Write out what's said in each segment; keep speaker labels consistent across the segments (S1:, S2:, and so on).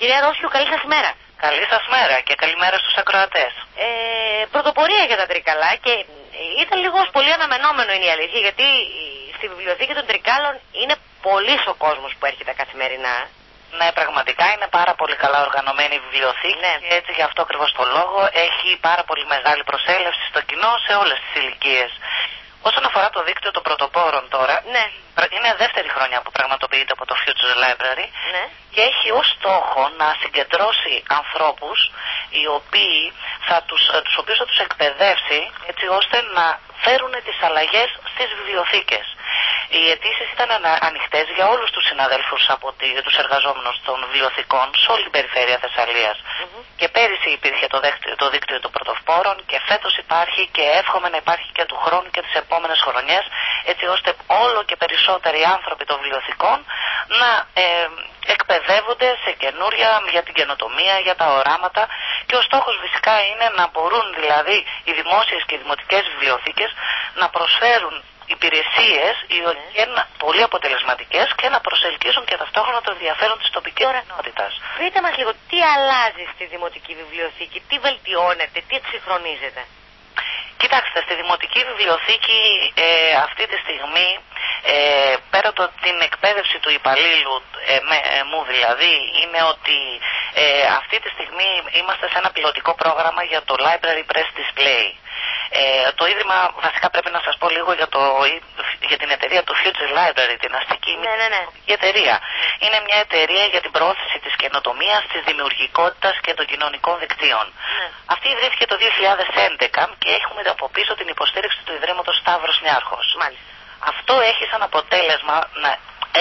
S1: Κυρία Ρώσιου, καλή σας μέρα.
S2: Καλή σας μέρα και καλημέρα στους ακροατές.
S1: Ε, πρωτοπορία για τα Τρικαλά και ήταν λίγο πολύ αναμενόμενο είναι η αλήθεια γιατί στη βιβλιοθήκη των Τρικάλων είναι πολύς ο κόσμος που έρχεται καθημερινά.
S2: Ναι, πραγματικά είναι πάρα πολύ καλά οργανωμένη η βιβλιοθήκη
S1: Ναι.
S2: και έτσι γι' αυτό ακριβώς το λόγο έχει πάρα πολύ μεγάλη προσέλευση στο κοινό σε όλες τις ηλικίες. Όσον αφορά το δίκτυο των πρωτοπόρων τώρα,
S1: Ναι,
S2: είναι δεύτερη χρονιά που πραγματοποιείται από το Future Library
S1: ναι.
S2: και έχει ως στόχο να συγκεντρώσει ανθρώπους οι οποίοι θα τους, ε, τους οποίους θα τους εκπαιδεύσει έτσι ώστε να φέρουν τις αλλαγές στις βιβλιοθήκες. Οι αιτήσεις ήταν ανα- ανοιχτές για όλους τους συναδέλφους από τη, τους εργαζόμενους των βιβλιοθηκών σε όλη την περιφέρεια Θεσσαλίας.
S1: Μμμ.
S2: Και πέρυσι υπήρχε το, δίκτυο, το δίκτυο των πρωτοσπόρων και φέτος υπάρχει και εύχομαι να υπάρχει και του χρόνου και τις επόμενες χρονιές έτσι ώστε όλο και περισσότεροι άνθρωποι των βιβλιοθηκών να ε, εκπαιδεύονται σε καινούρια για την καινοτομία, για τα οράματα και ο στόχος φυσικά είναι να μπορούν δηλαδή οι δημόσιες και οι δημοτικές βιβλιοθήκες να προσφέρουν υπηρεσίες οι
S1: Ναι.
S2: και να- πολύ αποτελεσματικές και να προσελκύσουν και ταυτόχρονα το ενδιαφέρον της τοπικής κοινότητας.
S1: Πείτε μας λίγο τι αλλάζει στη Δημοτική Βιβλιοθήκη, τι βελτιώνεται, τι εξυγχρονίζεται;
S2: Κοιτάξτε, στη Δημοτική Βιβλιοθήκη ε, αυτή τη στιγμή, ε, πέρα από την εκπαίδευση του υπαλλήλου, ε, με, ε, μου δηλαδή, είναι ότι ε, αυτή τη στιγμή είμαστε σε ένα πιλωτικό πρόγραμμα για το Library Press Display. Ε, το Ίδρυμα, βασικά πρέπει να σας πω λίγο για, το, για την εταιρεία του Future Library, την αστική
S1: Ναι, ναι, ναι.
S2: η εταιρεία. Είναι μια εταιρεία για την προώθηση της καινοτομίας, της δημιουργικότητας και των κοινωνικών δικτύων.
S1: Ναι.
S2: Αυτή ιδρύθηκε το 2011 και έχουμε από πίσω την υποστήριξη του Ιδρύματος Σταύρος Νιάρχος.
S1: Μάλιστα.
S2: Αυτό έχει σαν αποτέλεσμα να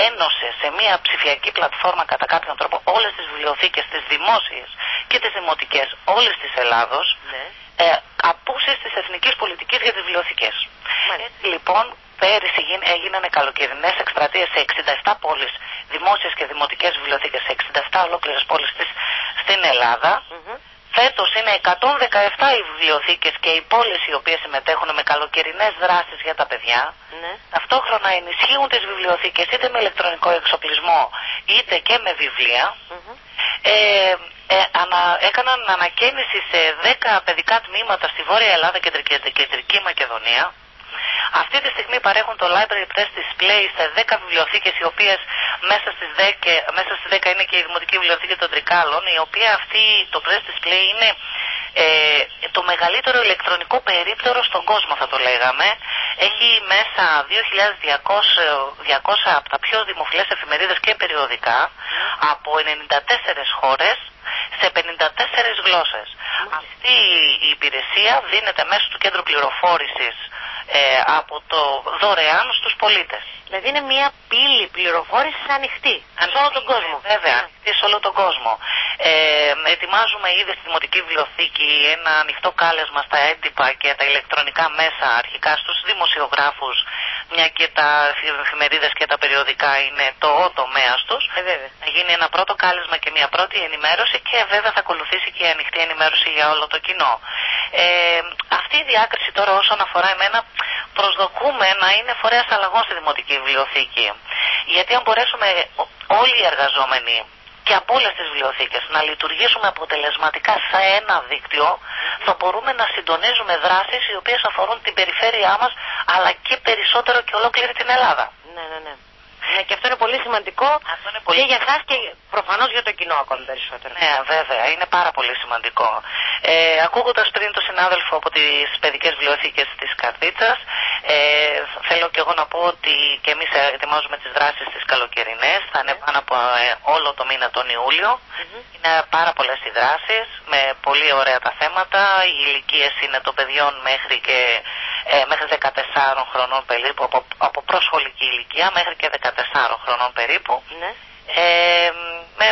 S2: ένωσε σε μια ψηφιακή πλατφόρμα κατά κάποιον τρόπο όλες τις βιβλιοθήκες, τις δημόσιες και τις δημοτικές όλες της Ελλάδος
S1: Ναι.
S2: ε, απούσεις της εθνικής πολιτικής για τις βιβλιοθήκες.
S1: Μάλιστα.
S2: Έτσι λοιπόν πέρυσι γίν- έγιναν καλοκαιρινές εκστρατείες σε 67 πόλεις δημόσιες και δημοτικές βιβλιοθήκες σε 67 ολόκληρες πόλεις της στην Ελλάδα.
S1: Μμμ.
S2: Φέτος είναι 117 οι βιβλιοθήκες και οι πόλεις οι οποίες συμμετέχουν με καλοκαιρινές δράσεις για τα παιδιά.
S1: Ναι.
S2: Ταυτόχρονα ενισχύουν τις βιβλιοθήκες είτε με ηλεκτρονικό εξοπλισμό είτε και με βιβλία.
S1: Μμμ.
S2: Ε, ε, ανα, έκαναν ανακαίνιση σε 10 παιδικά τμήματα στη Βόρεια Ελλάδα και την Κεντρική Μακεδονία. Αυτή τη στιγμή παρέχουν το Library Press Display σε 10 βιβλιοθήκες οι οποίες μέσα στις 10, μέσα στις 10 είναι και η Δημοτική Βιβλιοθήκη των Τρικάλων η οποία αυτή το Press Display είναι ε, το μεγαλύτερο ηλεκτρονικό περίπτερο στον κόσμο θα το λέγαμε. Έχει μέσα 2.200 200 από τα πιο δημοφιλές εφημερίδες και περιοδικά από 94 χώρες σε 54 γλώσσες. Αυτή η υπηρεσία δίνεται μέσω του κέντρου πληροφόρησης ε, από το δωρεάν στους πολίτες.
S1: Δηλαδή είναι μια πύλη πληροφόρησης ανοιχτή. Σε όλο τον κόσμο.
S2: Βέβαια,
S1: Ναι.
S2: ανοιχτή σε όλο τον κόσμο. Ε, ετοιμάζουμε ήδη στη Δημοτική Βιβλιοθήκη ένα ανοιχτό κάλεσμα στα έντυπα και τα ηλεκτρονικά μέσα αρχικά στους δημοσιογράφους μια και τα εφημερίδες και τα περιοδικά είναι το ο τομέας τους
S1: Ε, βέβαια.
S2: να γίνει ένα πρώτο κάλεσμα και μια πρώτη ενημέρωση και βέβαια θα ακολουθήσει και η ανοιχτή ενημέρωση για όλο το κοινό. Ε, αυτή η διάκριση τώρα όσον αφορά εμένα προσδοκούμε να είναι φορέας αλλαγών στη Δημοτική Βιβλιοθήκη. Γιατί αν μπορέσουμε ο- όλοι οι εργαζόμενοι και από όλες τις βιβλιοθήκες να λειτουργήσουμε αποτελεσματικά σε ένα δίκτυο, θα μπορούμε να συντονίζουμε δράσεις οι οποίες αφορούν την περιφέρειά μας αλλά και περισσότερο και ολόκληρη την Ελλάδα.
S1: Ναι, ναι, ναι. Ναι, και αυτό είναι πολύ σημαντικό
S2: Αυτό είναι πολύ
S1: και για εσάς και προφανώς για το κοινό ακόμη περισσότερο.
S2: Ναι, βέβαια, είναι πάρα πολύ σημαντικό. Ε, Ακούγοντας πριν τον συνάδελφο από τις παιδικές βιβλιοθήκες της Καρδίτσας, ε, θέλω και εγώ να πω ότι και εμείς ετοιμάζουμε τις δράσεις τις καλοκαιρινές. Θα είναι πάνω από ε, όλο το μήνα τον Ιούλιο.
S1: Μμμ.
S2: Είναι πάρα πολλές οι δράσεις με πολύ ωραία τα θέματα. Οι ηλικίες είναι των παιδιών μέχρι και ε, μέχρι 14 χρονών περίπου, από, από προσχολική ηλικία μέχρι και 14 χρονών περίπου.
S1: Ναι.
S2: Ε, με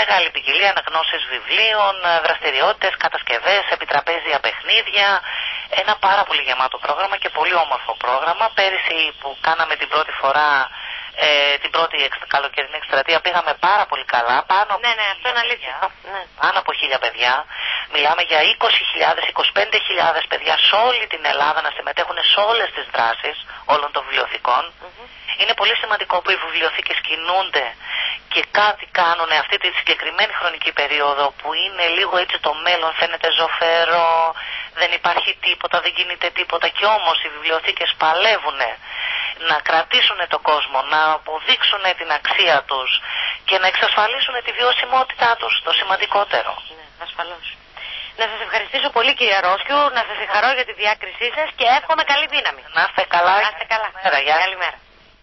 S2: μεγάλη ποικιλία αναγνώσεις βιβλίων, ε, δραστηριότητες, κατασκευές, επιτραπέζια παιχνίδια. Ένα πάρα πολύ γεμάτο πρόγραμμα και πολύ όμορφο πρόγραμμα. Πέρυσι που κάναμε την πρώτη φορά ε, την πρώτη εξ- καλοκαιρινή εκστρατεία πήγαμε πάρα πολύ καλά. Πάνω από
S1: Ναι, ναι, αυτό είναι
S2: 1000
S1: αλήθεια.
S2: παιδιά.
S1: Ναι.
S2: Πάνω από χίλια παιδιά. Μιλάμε για 20.000, 25.000 παιδιά σε όλη την Ελλάδα να συμμετέχουν σε όλες τις δράσεις όλων των βιβλιοθηκών.
S1: Μμμ.
S2: Είναι πολύ σημαντικό που οι βιβλιοθήκες κινούνται και και κάτι κάνουν αυτή τη συγκεκριμένη χρονική περίοδο που είναι λίγο έτσι το μέλλον φαίνεται ζωφερό, δεν υπάρχει τίποτα, δεν γίνεται τίποτα και όμως οι βιβλιοθήκες παλεύουν να κρατήσουν τον κόσμο, να αποδείξουν την αξία τους και να εξασφαλίσουν τη βιωσιμότητά τους, το σημαντικότερο.
S1: Ναι, ασφαλώς. Να σας ευχαριστήσω πολύ κύριε Ρόσκιου, να σας ευχαρώ για τη διάκρισή σας και εύχομαι καλή δύναμη.
S2: Να είστε καλά.
S1: Να είστε καλά.
S2: Καλημέρα.
S1: Καλημέρα.